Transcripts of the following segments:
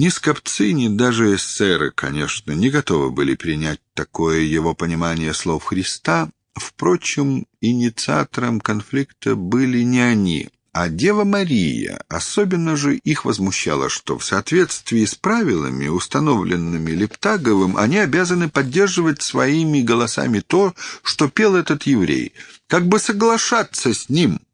Ни скопцы, ни даже эсеры, конечно, не готовы были принять такое его понимание слов Христа. Впрочем, инициатором конфликта были не они, а Дева Мария. Особенно же их возмущало, что в соответствии с правилами, установленными Лептаговым, они обязаны поддерживать своими голосами то, что пел этот еврей, как бы соглашаться с ним –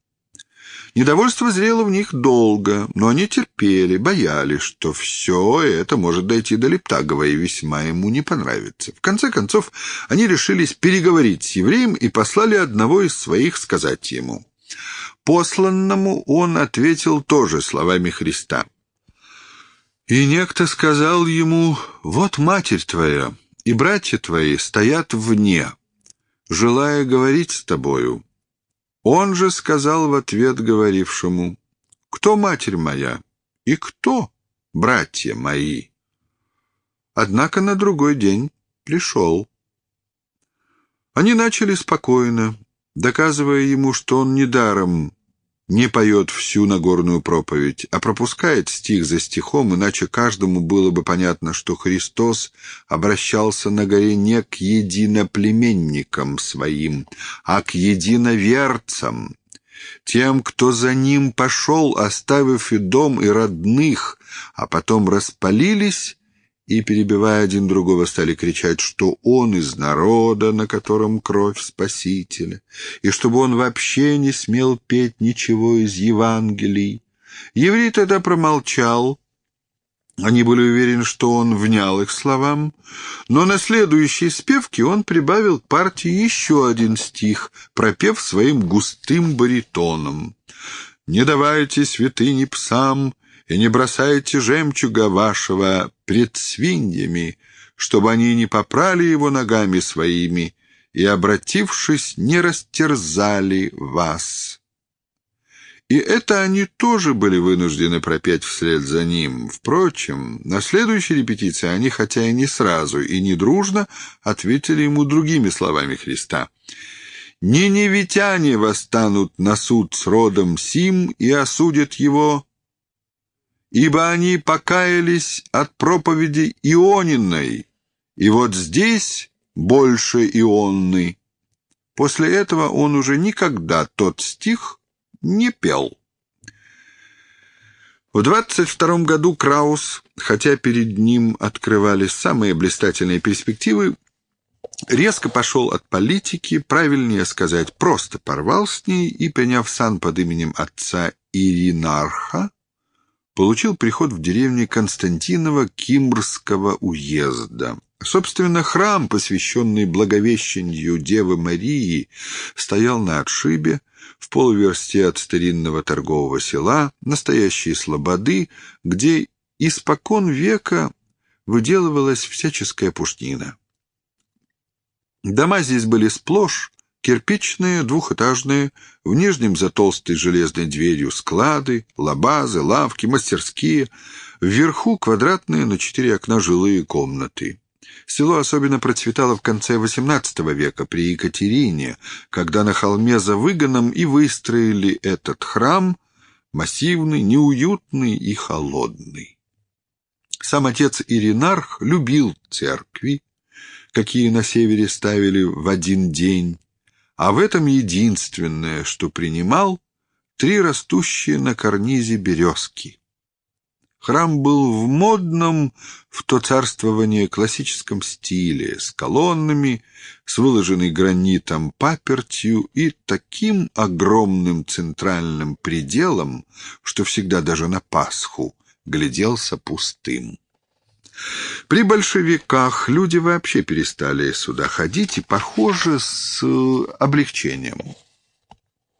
Недовольство зрело в них долго, но они терпели, боялись, что все это может дойти до Лептагова и весьма ему не понравится. В конце концов, они решились переговорить с евреем и послали одного из своих сказать ему. Посланному он ответил тоже словами Христа. «И некто сказал ему, вот матерь твоя и братья твои стоят вне, желая говорить с тобою». Он же сказал в ответ говорившему, «Кто матерь моя и кто братья мои?» Однако на другой день пришел. Они начали спокойно, доказывая ему, что он недаром не поет всю Нагорную проповедь, а пропускает стих за стихом, иначе каждому было бы понятно, что Христос обращался на горе не к единоплеменникам своим, а к единоверцам, тем, кто за ним пошел, оставив и дом, и родных, а потом распалились и, перебивая один другого, стали кричать, что он из народа, на котором кровь Спасителя, и чтобы он вообще не смел петь ничего из Евангелий. Еврей тогда промолчал. Они были уверены, что он внял их словам, но на следующей спевке он прибавил к партии еще один стих, пропев своим густым баритоном. «Не давайте святыни псам, и не бросайте жемчуга вашего пред свиньями, чтобы они не попрали его ногами своими и, обратившись, не растерзали вас». И это они тоже были вынуждены пропеть вслед за ним. Впрочем, на следующей репетиции они, хотя и не сразу, и не дружно, ответили ему другими словами Христа. «Ниневитяне восстанут на суд с родом Сим и осудят его ибо они покаялись от проповеди Иониной, и вот здесь больше Ионны. После этого он уже никогда тот стих не пел. В двадцать втором году Краус, хотя перед ним открывались самые блистательные перспективы, резко пошел от политики, правильнее сказать, просто порвал с ней и, приняв сан под именем отца Иринарха, получил приход в деревне Константинова Кимрского уезда. Собственно, храм, посвященный Благовещению Девы Марии, стоял на отшибе, в полуверсте от старинного торгового села, настоящей слободы, где испокон века выделывалась всяческая пушнина. Дома здесь были сплошь Кирпичные, двухэтажные, в нижнем за толстой железной дверью склады, лабазы, лавки, мастерские, вверху квадратные на четыре окна жилые комнаты. Село особенно процветало в конце XVIII века при Екатерине, когда на холме за выгоном и выстроили этот храм, массивный, неуютный и холодный. Сам отец Иринарх любил церкви, какие на севере ставили в один день, а в этом единственное, что принимал, три растущие на карнизе березки. Храм был в модном в то царствование классическом стиле, с колоннами, с выложенной гранитом папертью и таким огромным центральным пределом, что всегда даже на Пасху гляделся пустым. При большевиках люди вообще перестали сюда ходить и, похоже, с э, облегчением.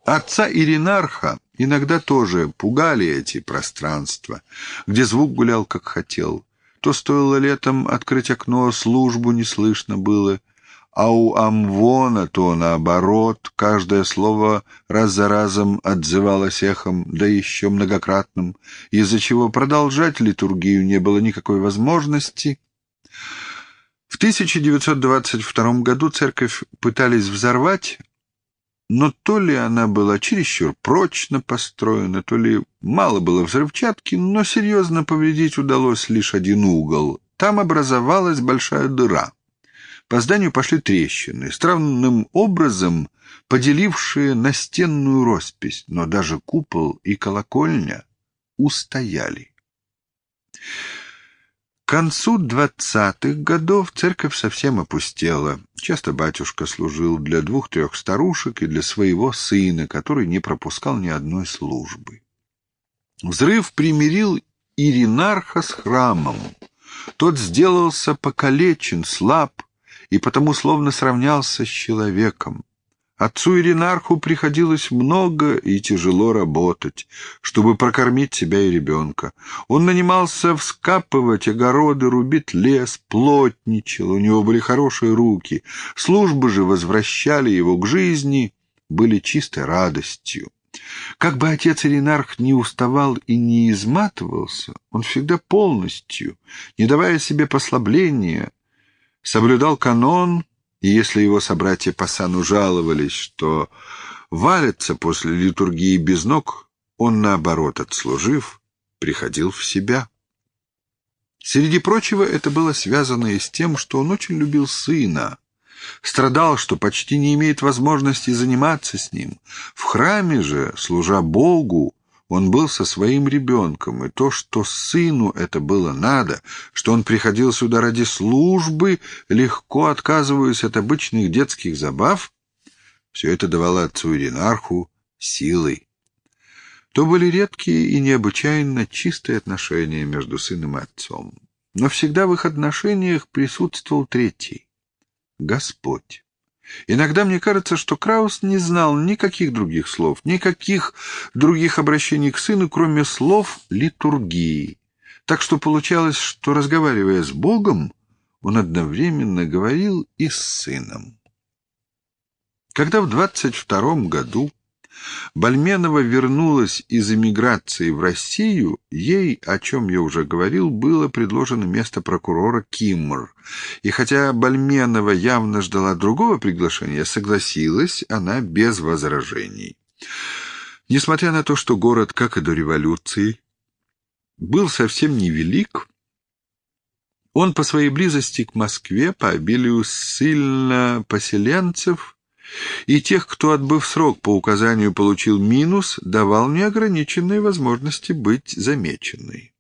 Отца Иринарха иногда тоже пугали эти пространства, где звук гулял как хотел. То стоило летом открыть окно, службу не слышно было — а у Амвона то наоборот, каждое слово раз за разом отзывалось эхом, да еще многократным, из-за чего продолжать литургию не было никакой возможности. В 1922 году церковь пытались взорвать, но то ли она была чересчур прочно построена, то ли мало было взрывчатки, но серьезно повредить удалось лишь один угол. Там образовалась большая дыра. По зданию пошли трещины, странным образом поделившие настенную роспись, но даже купол и колокольня устояли. К концу двадцатых годов церковь совсем опустела. Часто батюшка служил для двух-трех старушек и для своего сына, который не пропускал ни одной службы. Взрыв примирил Иринарха с храмом. Тот сделался покалечен, слаб, и потому словно сравнялся с человеком. Отцу Иринарху приходилось много и тяжело работать, чтобы прокормить себя и ребенка. Он нанимался вскапывать огороды, рубить лес, плотничал, у него были хорошие руки. Службы же возвращали его к жизни, были чистой радостью. Как бы отец Иринарх не уставал и не изматывался, он всегда полностью, не давая себе послабления, соблюдал канон и если его собратья по сану жаловались, что валятся после литургии без ног, он, наоборот, отслужив, приходил в себя. Среди прочего, это было связано и с тем, что он очень любил сына, страдал, что почти не имеет возможности заниматься с ним. В храме же, служа Богу, он был со своим ребенком, и то, что сыну это было надо, что он приходил сюда ради службы, легко отказываясь от обычных детских забав, все это давало отцу Иринарху силой. То были редкие и необычайно чистые отношения между сыном и отцом. Но всегда в их отношениях присутствовал третий — Господь. Иногда мне кажется, что Краус не знал никаких других слов, никаких других обращений к сыну, кроме слов литургии. Так что получалось, что, разговаривая с Богом, он одновременно говорил и с сыном. Когда в двадцать втором году Бальменова вернулась из эмиграции в Россию, ей, о чем я уже говорил, было предложено место прокурора Киммер. И хотя Бальменова явно ждала другого приглашения, согласилась она без возражений. Несмотря на то, что город, как и до революции, был совсем невелик, он по своей близости к Москве, по обилию сильно поселенцев, и тех, кто, отбыв срок по указанию, получил минус, давал неограниченные возможности быть замеченной.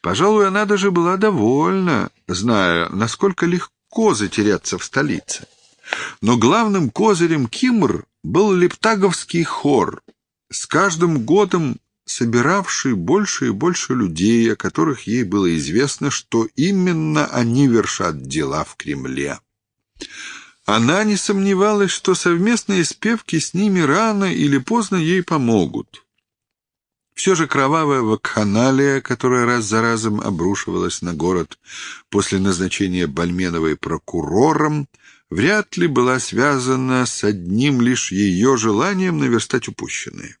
Пожалуй, она даже была довольна, зная, насколько легко затеряться в столице. Но главным козырем Кимр был лептаговский хор, с каждым годом собиравший больше и больше людей, о которых ей было известно, что именно они вершат дела в Кремле. Она не сомневалась, что совместные спевки с ними рано или поздно ей помогут. Все же кровавая вакханалия, которая раз за разом обрушивалась на город после назначения Бальменовой прокурором, вряд ли была связана с одним лишь ее желанием наверстать упущенное.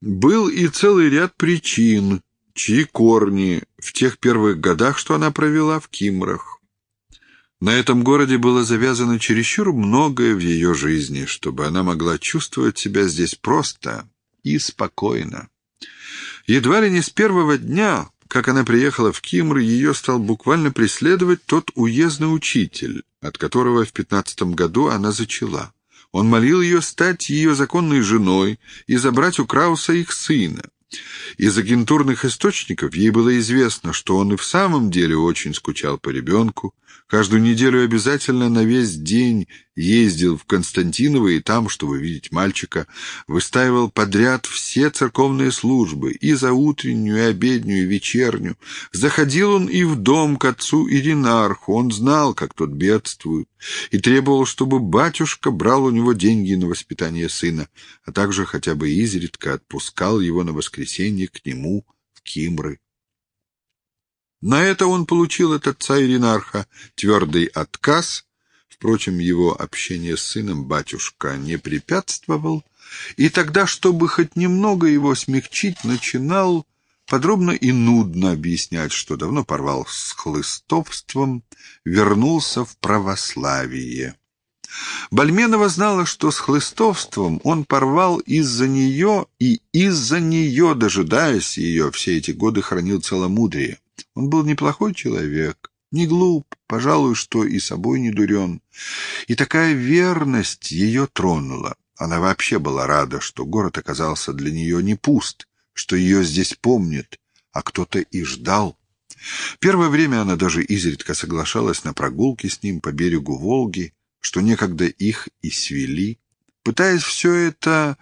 Был и целый ряд причин, чьи корни в тех первых годах, что она провела в Кимрах. На этом городе было завязано чересчур многое в ее жизни, чтобы она могла чувствовать себя здесь просто и спокойно. Едва ли не с первого дня, как она приехала в Кимр, ее стал буквально преследовать тот уездный учитель, от которого в пятнадцатом году она зачала. Он молил ее стать ее законной женой и забрать у Крауса их сына. Из агентурных источников ей было известно, что он и в самом деле очень скучал по ребенку, каждую неделю обязательно на весь день ездил в Константиново и там, чтобы видеть мальчика, выстаивал подряд все церковные службы, и за утреннюю, и обеднюю, и вечернюю. Заходил он и в дом к отцу Иринарху, он знал, как тот бедствует, и требовал, чтобы батюшка брал у него деньги на воспитание сына, а также хотя бы изредка отпускал его на воскресенье к нему в Кимры. На это он получил от отца Иринарха твердый отказ, впрочем, его общение с сыном батюшка не препятствовал, и тогда, чтобы хоть немного его смягчить, начинал подробно и нудно объяснять, что давно порвал с хлыстовством, вернулся в православие. Бальменова знала, что с хлыстовством он порвал из-за нее и из-за нее, дожидаясь ее, все эти годы хранил целомудрие. Он был неплохой человек, не глуп, пожалуй, что и собой не дурен. И такая верность ее тронула. Она вообще была рада, что город оказался для нее не пуст, что ее здесь помнят, а кто-то и ждал. Первое время она даже изредка соглашалась на прогулки с ним по берегу Волги, что некогда их и свели. Пытаясь все это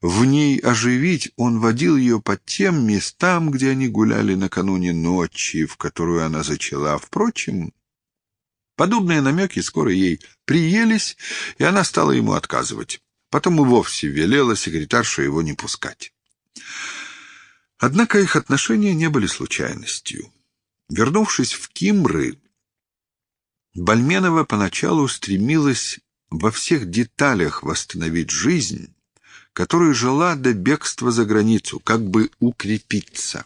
в ней оживить, он водил ее по тем местам, где они гуляли накануне ночи, в которую она зачала. Впрочем, подобные намеки скоро ей приелись, и она стала ему отказывать. Потом и вовсе велела секретарша его не пускать. Однако их отношения не были случайностью. Вернувшись в Кимры, Бальменова поначалу стремилась во всех деталях восстановить жизнь, которой жила до бегства за границу, как бы укрепиться.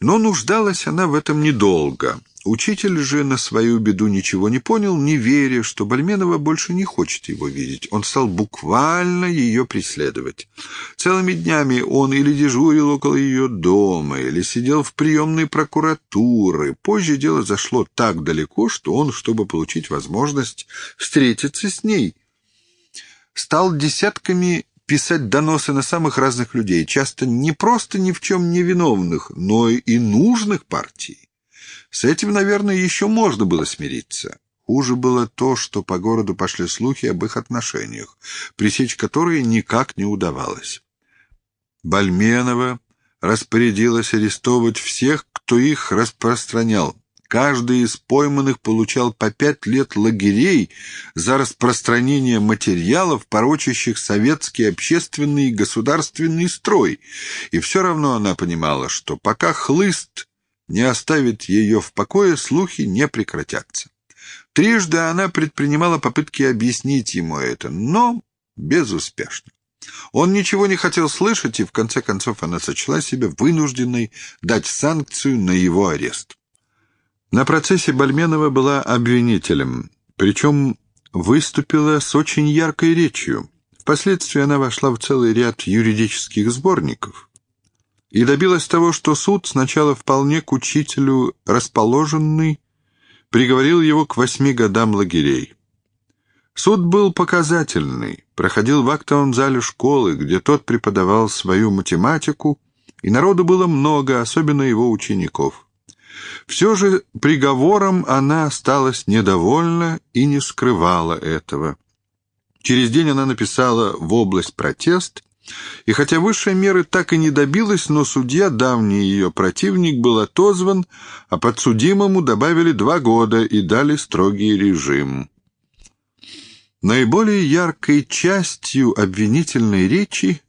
Но нуждалась она в этом недолго — Учитель же на свою беду ничего не понял, не веря, что Бальменова больше не хочет его видеть. Он стал буквально ее преследовать. Целыми днями он или дежурил около ее дома, или сидел в приемной прокуратуры. Позже дело зашло так далеко, что он, чтобы получить возможность встретиться с ней, стал десятками писать доносы на самых разных людей, часто не просто ни в чем не виновных, но и нужных партий. С этим, наверное, еще можно было смириться. Хуже было то, что по городу пошли слухи об их отношениях, пресечь которые никак не удавалось. Бальменова распорядилась арестовывать всех, кто их распространял. Каждый из пойманных получал по пять лет лагерей за распространение материалов, порочащих советский общественный и государственный строй. И все равно она понимала, что пока хлыст не оставит ее в покое, слухи не прекратятся. Трижды она предпринимала попытки объяснить ему это, но безуспешно. Он ничего не хотел слышать, и в конце концов она сочла себя вынужденной дать санкцию на его арест. На процессе Бальменова была обвинителем, причем выступила с очень яркой речью. Впоследствии она вошла в целый ряд юридических сборников и добилась того, что суд, сначала вполне к учителю расположенный, приговорил его к восьми годам лагерей. Суд был показательный, проходил в актовом зале школы, где тот преподавал свою математику, и народу было много, особенно его учеников. Все же приговором она осталась недовольна и не скрывала этого. Через день она написала в область протест и хотя высшей меры так и не добилась, но судья, давний ее противник, был отозван, а подсудимому добавили два года и дали строгий режим. Наиболее яркой частью обвинительной речи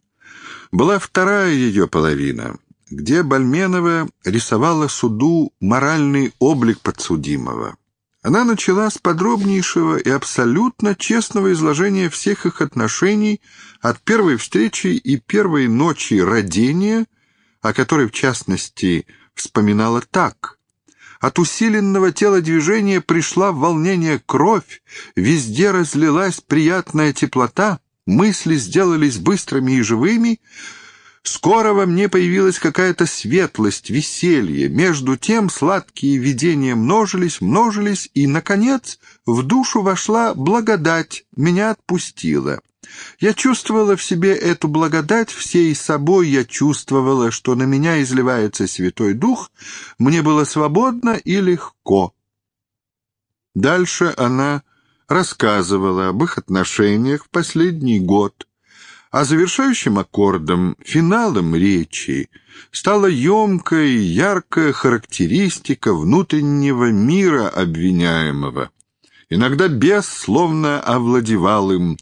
была вторая ее половина, где Бальменова рисовала суду моральный облик подсудимого. Она начала с подробнейшего и абсолютно честного изложения всех их отношений от первой встречи и первой ночи родения, о которой, в частности, вспоминала так. От усиленного телодвижения пришла в волнение кровь, везде разлилась приятная теплота, мысли сделались быстрыми и живыми — Скоро во мне появилась какая-то светлость, веселье. Между тем сладкие видения множились, множились, и, наконец, в душу вошла благодать, меня отпустила. Я чувствовала в себе эту благодать, всей собой я чувствовала, что на меня изливается Святой Дух, мне было свободно и легко. Дальше она рассказывала об их отношениях в последний год, а завершающим аккордом, финалом речи, стала емкая и яркая характеристика внутреннего мира обвиняемого. Иногда бес словно овладевал им.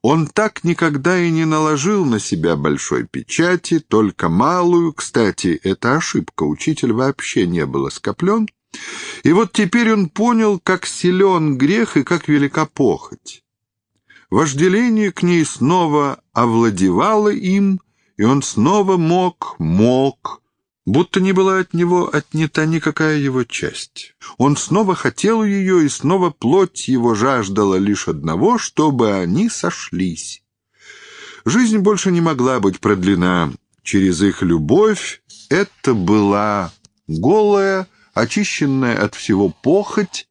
Он так никогда и не наложил на себя большой печати, только малую. Кстати, это ошибка, учитель вообще не был оскоплен. И вот теперь он понял, как силен грех и как велика похоть. Вожделение к ней снова овладевало им, и он снова мог, мог будто не была от него отнята никакая его часть. Он снова хотел ее, и снова плоть его жаждала лишь одного, чтобы они сошлись. Жизнь больше не могла быть продлена через их любовь. Это была голая, очищенная от всего похоть,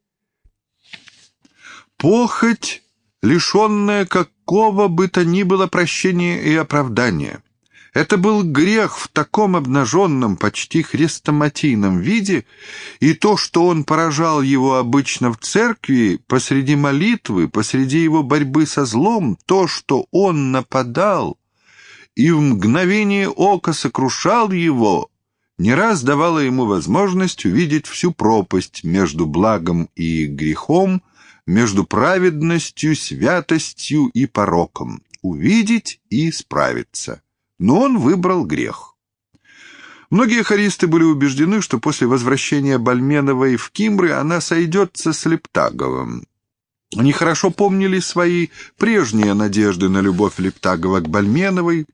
похоть, лишенная какого бы то ни было прощения и оправдания. Это был грех в таком обнаженном, почти хрестоматийном виде, и то, что он поражал его обычно в церкви, посреди молитвы, посреди его борьбы со злом, то, что он нападал и в мгновение ока сокрушал его, не раз давало ему возможность увидеть всю пропасть между благом и грехом, между праведностью, святостью и пороком, увидеть и справиться но он выбрал грех. Многие хористы были убеждены, что после возвращения Бальменовой в Кимры она сойдется с Лептаговым. Они хорошо помнили свои прежние надежды на любовь Лептагова к Бальменовой,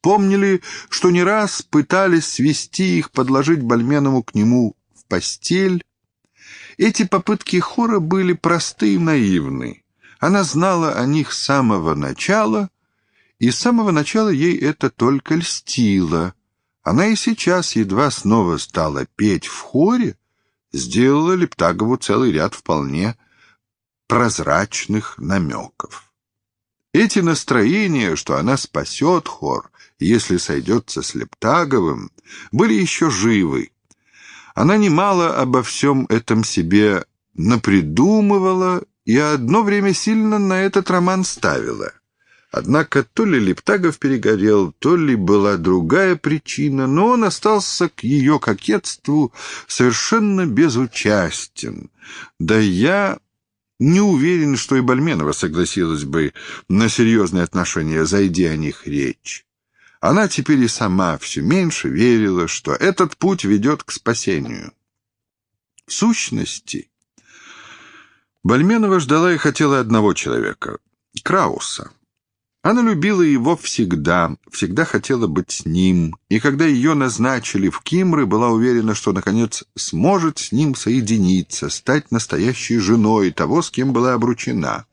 помнили, что не раз пытались свести их, подложить Бальменову к нему в постель. Эти попытки хора были просты и наивны. Она знала о них с самого начала и с самого начала ей это только льстило. Она и сейчас едва снова стала петь в хоре, сделала Лептагову целый ряд вполне прозрачных намеков. Эти настроения, что она спасет хор, если сойдется с Лептаговым, были еще живы. Она немало обо всем этом себе напридумывала и одно время сильно на этот роман ставила — Однако то ли Лептагов перегорел, то ли была другая причина, но он остался к ее кокетству совершенно безучастен. Да я не уверен, что и Бальменова согласилась бы на серьезные отношения, зайди о них речь. Она теперь и сама все меньше верила, что этот путь ведет к спасению. В сущности, Бальменова ждала и хотела одного человека — Крауса. Она любила его всегда, всегда хотела быть с ним, и когда ее назначили в Кимры, была уверена, что, наконец, сможет с ним соединиться, стать настоящей женой того, с кем была обручена.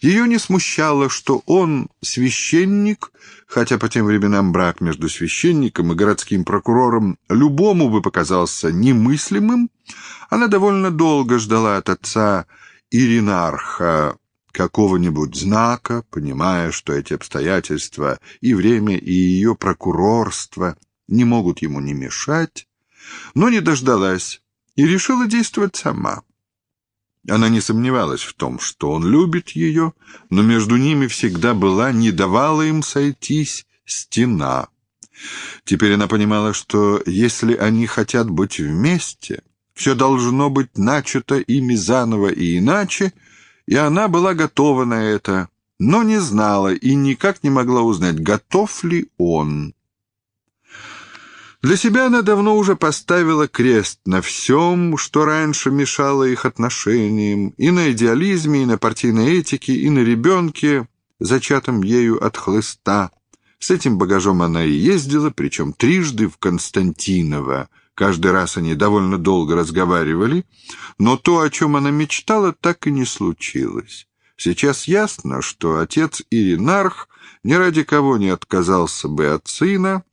Ее не смущало, что он священник, хотя по тем временам брак между священником и городским прокурором любому бы показался немыслимым. Она довольно долго ждала от отца Иринарха какого-нибудь знака, понимая, что эти обстоятельства и время, и ее прокурорство не могут ему не мешать, но не дождалась и решила действовать сама. Она не сомневалась в том, что он любит ее, но между ними всегда была, не давала им сойтись, стена. Теперь она понимала, что если они хотят быть вместе, все должно быть начато ими заново и иначе — и она была готова на это, но не знала и никак не могла узнать, готов ли он. Для себя она давно уже поставила крест на всем, что раньше мешало их отношениям, и на идеализме, и на партийной этике, и на ребенке, зачатом ею от хлыста. С этим багажом она и ездила, причем трижды в Константиново, Каждый раз они довольно долго разговаривали, но то, о чем она мечтала, так и не случилось. Сейчас ясно, что отец Иринарх ни ради кого не отказался бы от сына,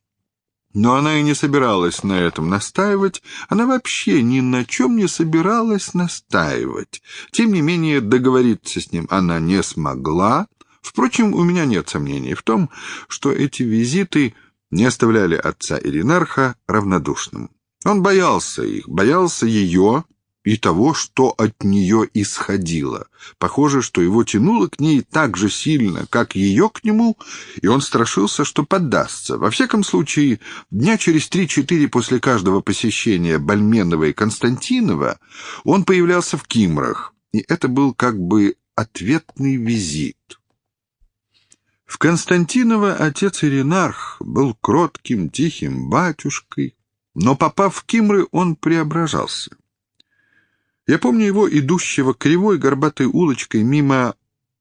но она и не собиралась на этом настаивать, она вообще ни на чем не собиралась настаивать. Тем не менее, договориться с ним она не смогла. Впрочем, у меня нет сомнений в том, что эти визиты не оставляли отца Иринарха равнодушным. Он боялся их, боялся ее и того, что от нее исходило. Похоже, что его тянуло к ней так же сильно, как ее к нему, и он страшился, что поддастся. Во всяком случае, дня через три-четыре после каждого посещения Бальменова и Константинова он появлялся в Кимрах, и это был как бы ответный визит. В Константиново отец Иринарх был кротким, тихим батюшкой, но, попав в Кимры, он преображался. Я помню его идущего кривой горбатой улочкой мимо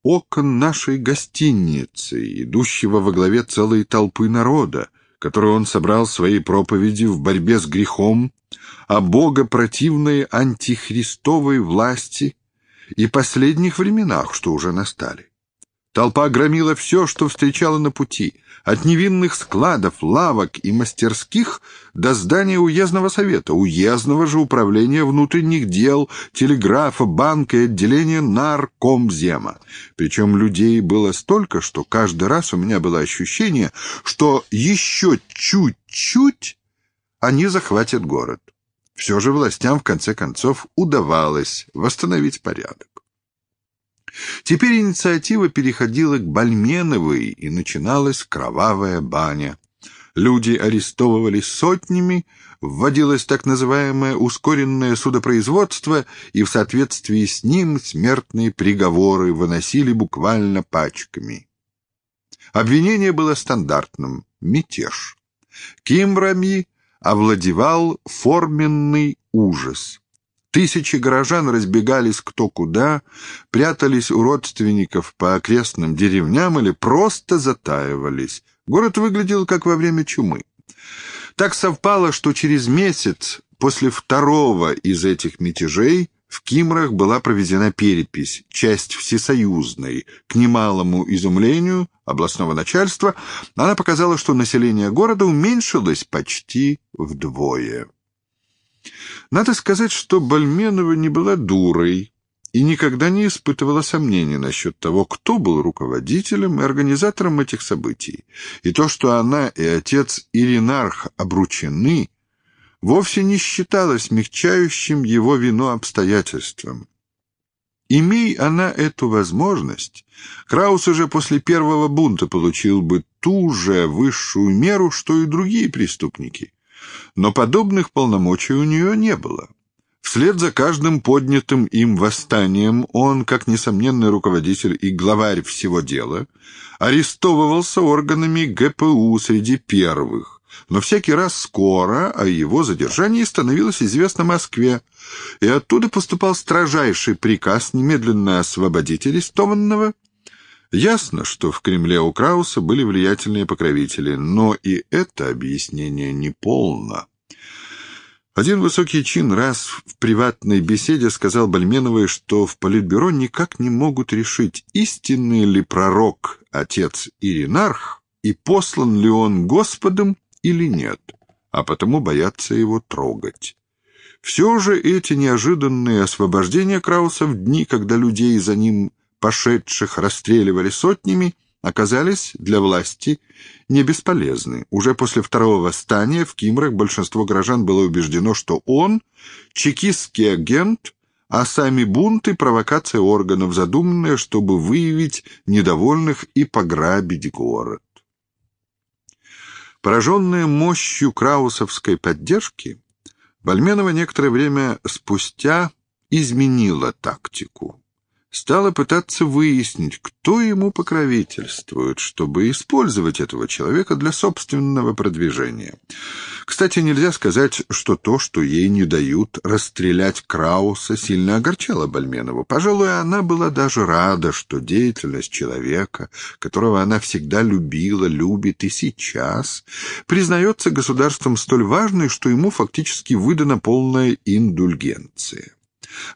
окон нашей гостиницы, идущего во главе целой толпы народа, которую он собрал своей проповеди в борьбе с грехом, о богопротивной антихристовой власти и последних временах, что уже настали. Толпа громила все, что встречала на пути, от невинных складов, лавок и мастерских до здания уездного совета, уездного же управления внутренних дел, телеграфа, банка и отделения наркомзема. Причем людей было столько, что каждый раз у меня было ощущение, что еще чуть-чуть они захватят город. Все же властям в конце концов удавалось восстановить порядок. Теперь инициатива переходила к Бальменовой, и начиналась кровавая баня. Люди арестовывались сотнями, вводилось так называемое ускоренное судопроизводство, и в соответствии с ним смертные приговоры выносили буквально пачками. Обвинение было стандартным — мятеж. Кимбрами овладевал форменный ужас. Тысячи горожан разбегались кто куда, прятались у родственников по окрестным деревням или просто затаивались. Город выглядел как во время чумы. Так совпало, что через месяц после второго из этих мятежей в Кимрах была проведена перепись, часть всесоюзной. К немалому изумлению областного начальства она показала, что население города уменьшилось почти вдвое. Надо сказать, что Бальменова не была дурой и никогда не испытывала сомнений насчет того, кто был руководителем и организатором этих событий. И то, что она и отец Иринарх обручены, вовсе не считалось смягчающим его вину обстоятельством. Имей она эту возможность, Краус уже после первого бунта получил бы ту же высшую меру, что и другие преступники но подобных полномочий у нее не было. Вслед за каждым поднятым им восстанием он, как несомненный руководитель и главарь всего дела, арестовывался органами ГПУ среди первых, но всякий раз скоро о его задержании становилось известно Москве, и оттуда поступал строжайший приказ немедленно освободить арестованного Ясно, что в Кремле у Крауса были влиятельные покровители, но и это объяснение не полно. Один высокий чин раз в приватной беседе сказал Бальменовой, что в Политбюро никак не могут решить, истинный ли пророк отец Иринарх и послан ли он Господом или нет, а потому боятся его трогать. Все же эти неожиданные освобождения Крауса в дни, когда людей за ним пошедших расстреливали сотнями, оказались для власти не бесполезны. Уже после второго восстания в Кимрах большинство горожан было убеждено, что он — чекистский агент, а сами бунты — провокация органов, задуманная, чтобы выявить недовольных и пограбить город. Пораженная мощью краусовской поддержки, Бальменова некоторое время спустя изменила тактику стала пытаться выяснить, кто ему покровительствует, чтобы использовать этого человека для собственного продвижения. Кстати, нельзя сказать, что то, что ей не дают расстрелять Крауса, сильно огорчало Бальменову. Пожалуй, она была даже рада, что деятельность человека, которого она всегда любила, любит и сейчас, признается государством столь важной, что ему фактически выдана полная индульгенция.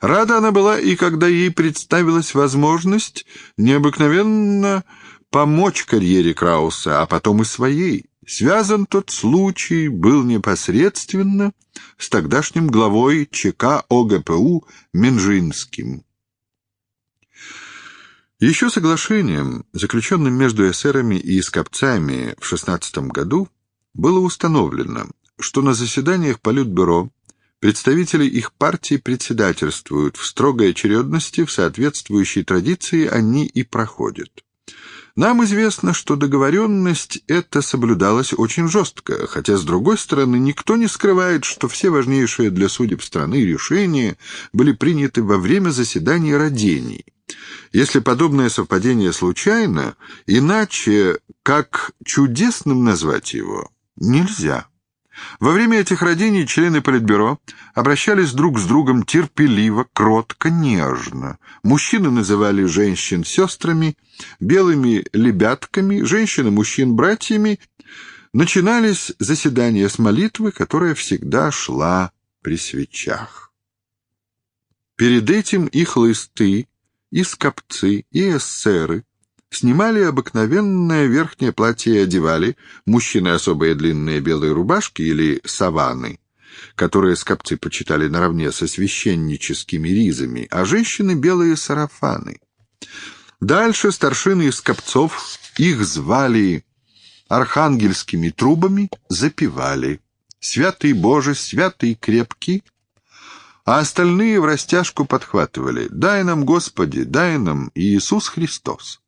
Рада она была и когда ей представилась возможность необыкновенно помочь карьере Крауса, а потом и своей. Связан тот случай был непосредственно с тогдашним главой ЧК ОГПУ Минжинским. Еще соглашением, заключенным между эсерами и скопцами в 16 году, было установлено, что на заседаниях Политбюро Представители их партии председательствуют в строгой очередности, в соответствующей традиции они и проходят. Нам известно, что договоренность эта соблюдалась очень жестко, хотя, с другой стороны, никто не скрывает, что все важнейшие для судеб страны решения были приняты во время заседаний родений. Если подобное совпадение случайно, иначе, как чудесным назвать его, нельзя. Во время этих родений члены Политбюро обращались друг с другом терпеливо, кротко, нежно. Мужчины называли женщин сестрами, белыми лебятками, женщины мужчин братьями, начинались заседания с молитвы, которая всегда шла при свечах. Перед этим и хлысты, и скопцы, и эссеры снимали обыкновенное верхнее платье и одевали, мужчины особые длинные белые рубашки или саваны, которые скопцы почитали наравне со священническими ризами, а женщины — белые сарафаны. Дальше старшины из скопцов, их звали архангельскими трубами, запевали «Святый Боже, святый крепкий», а остальные в растяжку подхватывали «Дай нам, Господи, дай нам Иисус Христос».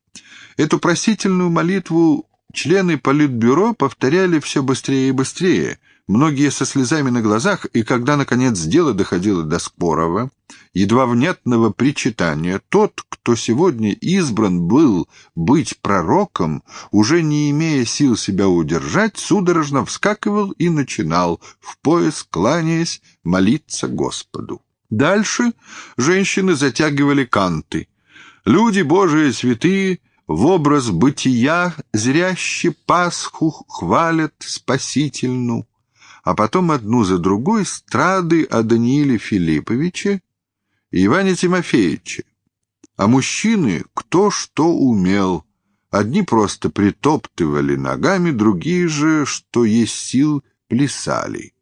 Эту просительную молитву члены Политбюро повторяли все быстрее и быстрее, многие со слезами на глазах, и когда, наконец, дело доходило до Спорова, едва внятного причитания, тот, кто сегодня избран был быть пророком, уже не имея сил себя удержать, судорожно вскакивал и начинал, в пояс кланяясь, молиться Господу. Дальше женщины затягивали канты. Люди Божии святые в образ бытия зряще Пасху хвалят спасительну, а потом одну за другой страды о Данииле Филипповиче и Иване Тимофеевиче. А мужчины кто что умел. Одни просто притоптывали ногами, другие же, что есть сил, плясали.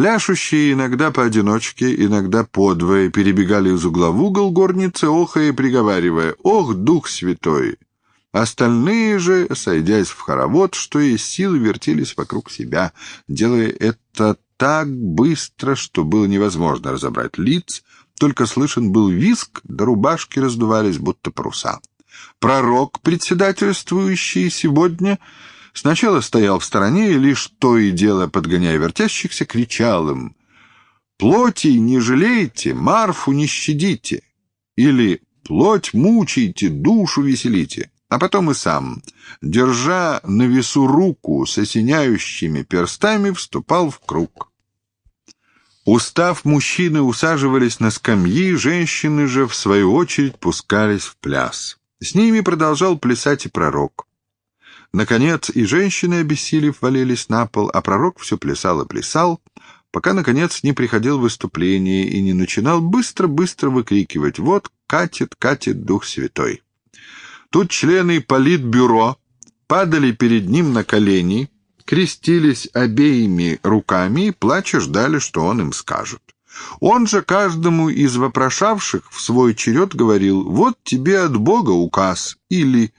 Пляшущие иногда поодиночке, иногда подвое, перебегали из угла в угол горницы, охая и приговаривая «Ох, Дух Святой!». Остальные же, сойдясь в хоровод, что из силы вертелись вокруг себя, делая это так быстро, что было невозможно разобрать лиц, только слышен был виск, да рубашки раздувались, будто паруса. Пророк, председательствующий сегодня, Сначала стоял в стороне и лишь то и дело, подгоняя вертящихся, кричал им «Плоти не жалейте, Марфу не щадите!» или «Плоть мучайте, душу веселите!» А потом и сам, держа на весу руку с осеняющими перстами, вступал в круг. Устав, мужчины усаживались на скамьи, женщины же, в свою очередь, пускались в пляс. С ними продолжал плясать и пророк. Наконец и женщины, обессилев, валились на пол, а пророк все плясал и плясал, пока, наконец, не приходил в выступление и не начинал быстро-быстро выкрикивать «Вот катит, катит Дух Святой». Тут члены политбюро падали перед ним на колени, крестились обеими руками и, плача, ждали, что он им скажет. Он же каждому из вопрошавших в свой черед говорил «Вот тебе от Бога указ» или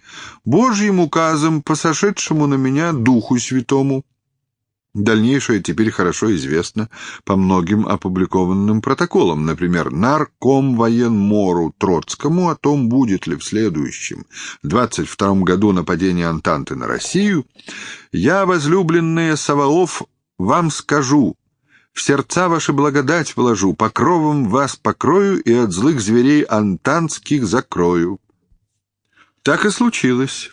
«Божьим указом, посошедшему на меня Духу Святому». Дальнейшее теперь хорошо известно по многим опубликованным протоколам, например, нарком военмору Троцкому о том, будет ли в следующем, 22 году нападение Антанты на Россию, «Я, возлюбленные Саваоф, вам скажу, в сердца ваши благодать вложу, покровом вас покрою и от злых зверей антанских закрою». Так и случилось.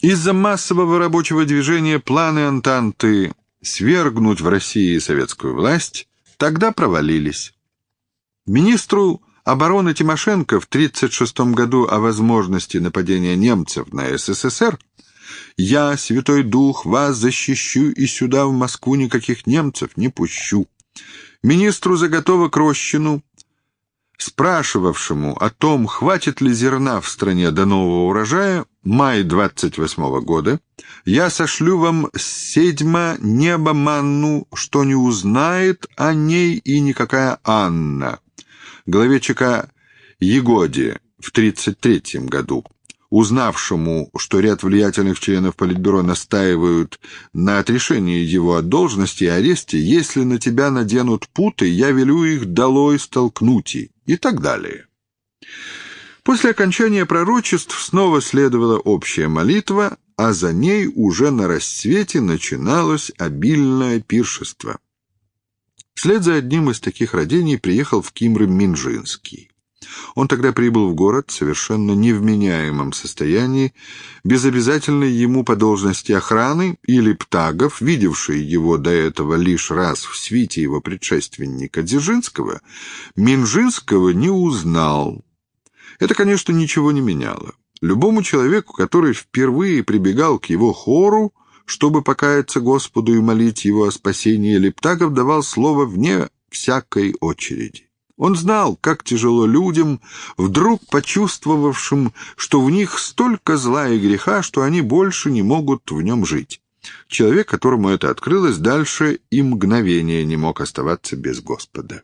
Из-за массового рабочего движения планы Антанты свергнуть в России советскую власть тогда провалились. Министру обороны Тимошенко в 1936 году о возможности нападения немцев на СССР я, Святой Дух, вас защищу и сюда, в Москву, никаких немцев не пущу. Министру заготовок Рощину, спрашивавшему о том, хватит ли зерна в стране до нового урожая, май 28 -го года, я сошлю вам седьма небо манну, что не узнает о ней и никакая Анна. Главе ЧК Егоде в 33 году узнавшему, что ряд влиятельных членов Политбюро настаивают на отрешении его от должности и аресте, если на тебя наденут путы, я велю их долой столкнуть и, и так далее. После окончания пророчеств снова следовала общая молитва, а за ней уже на рассвете начиналось обильное пиршество. Вслед за одним из таких родений приехал в Кимры Минжинский. Он тогда прибыл в город в совершенно невменяемом состоянии, без обязательной ему по должности охраны или птагов, видевший его до этого лишь раз в свите его предшественника Дзержинского, Минжинского не узнал. Это, конечно, ничего не меняло. Любому человеку, который впервые прибегал к его хору, чтобы покаяться Господу и молить Его о спасении, Лептагов давал слово вне всякой очереди. Он знал, как тяжело людям, вдруг почувствовавшим, что в них столько зла и греха, что они больше не могут в нем жить. Человек, которому это открылось, дальше и мгновения не мог оставаться без Господа.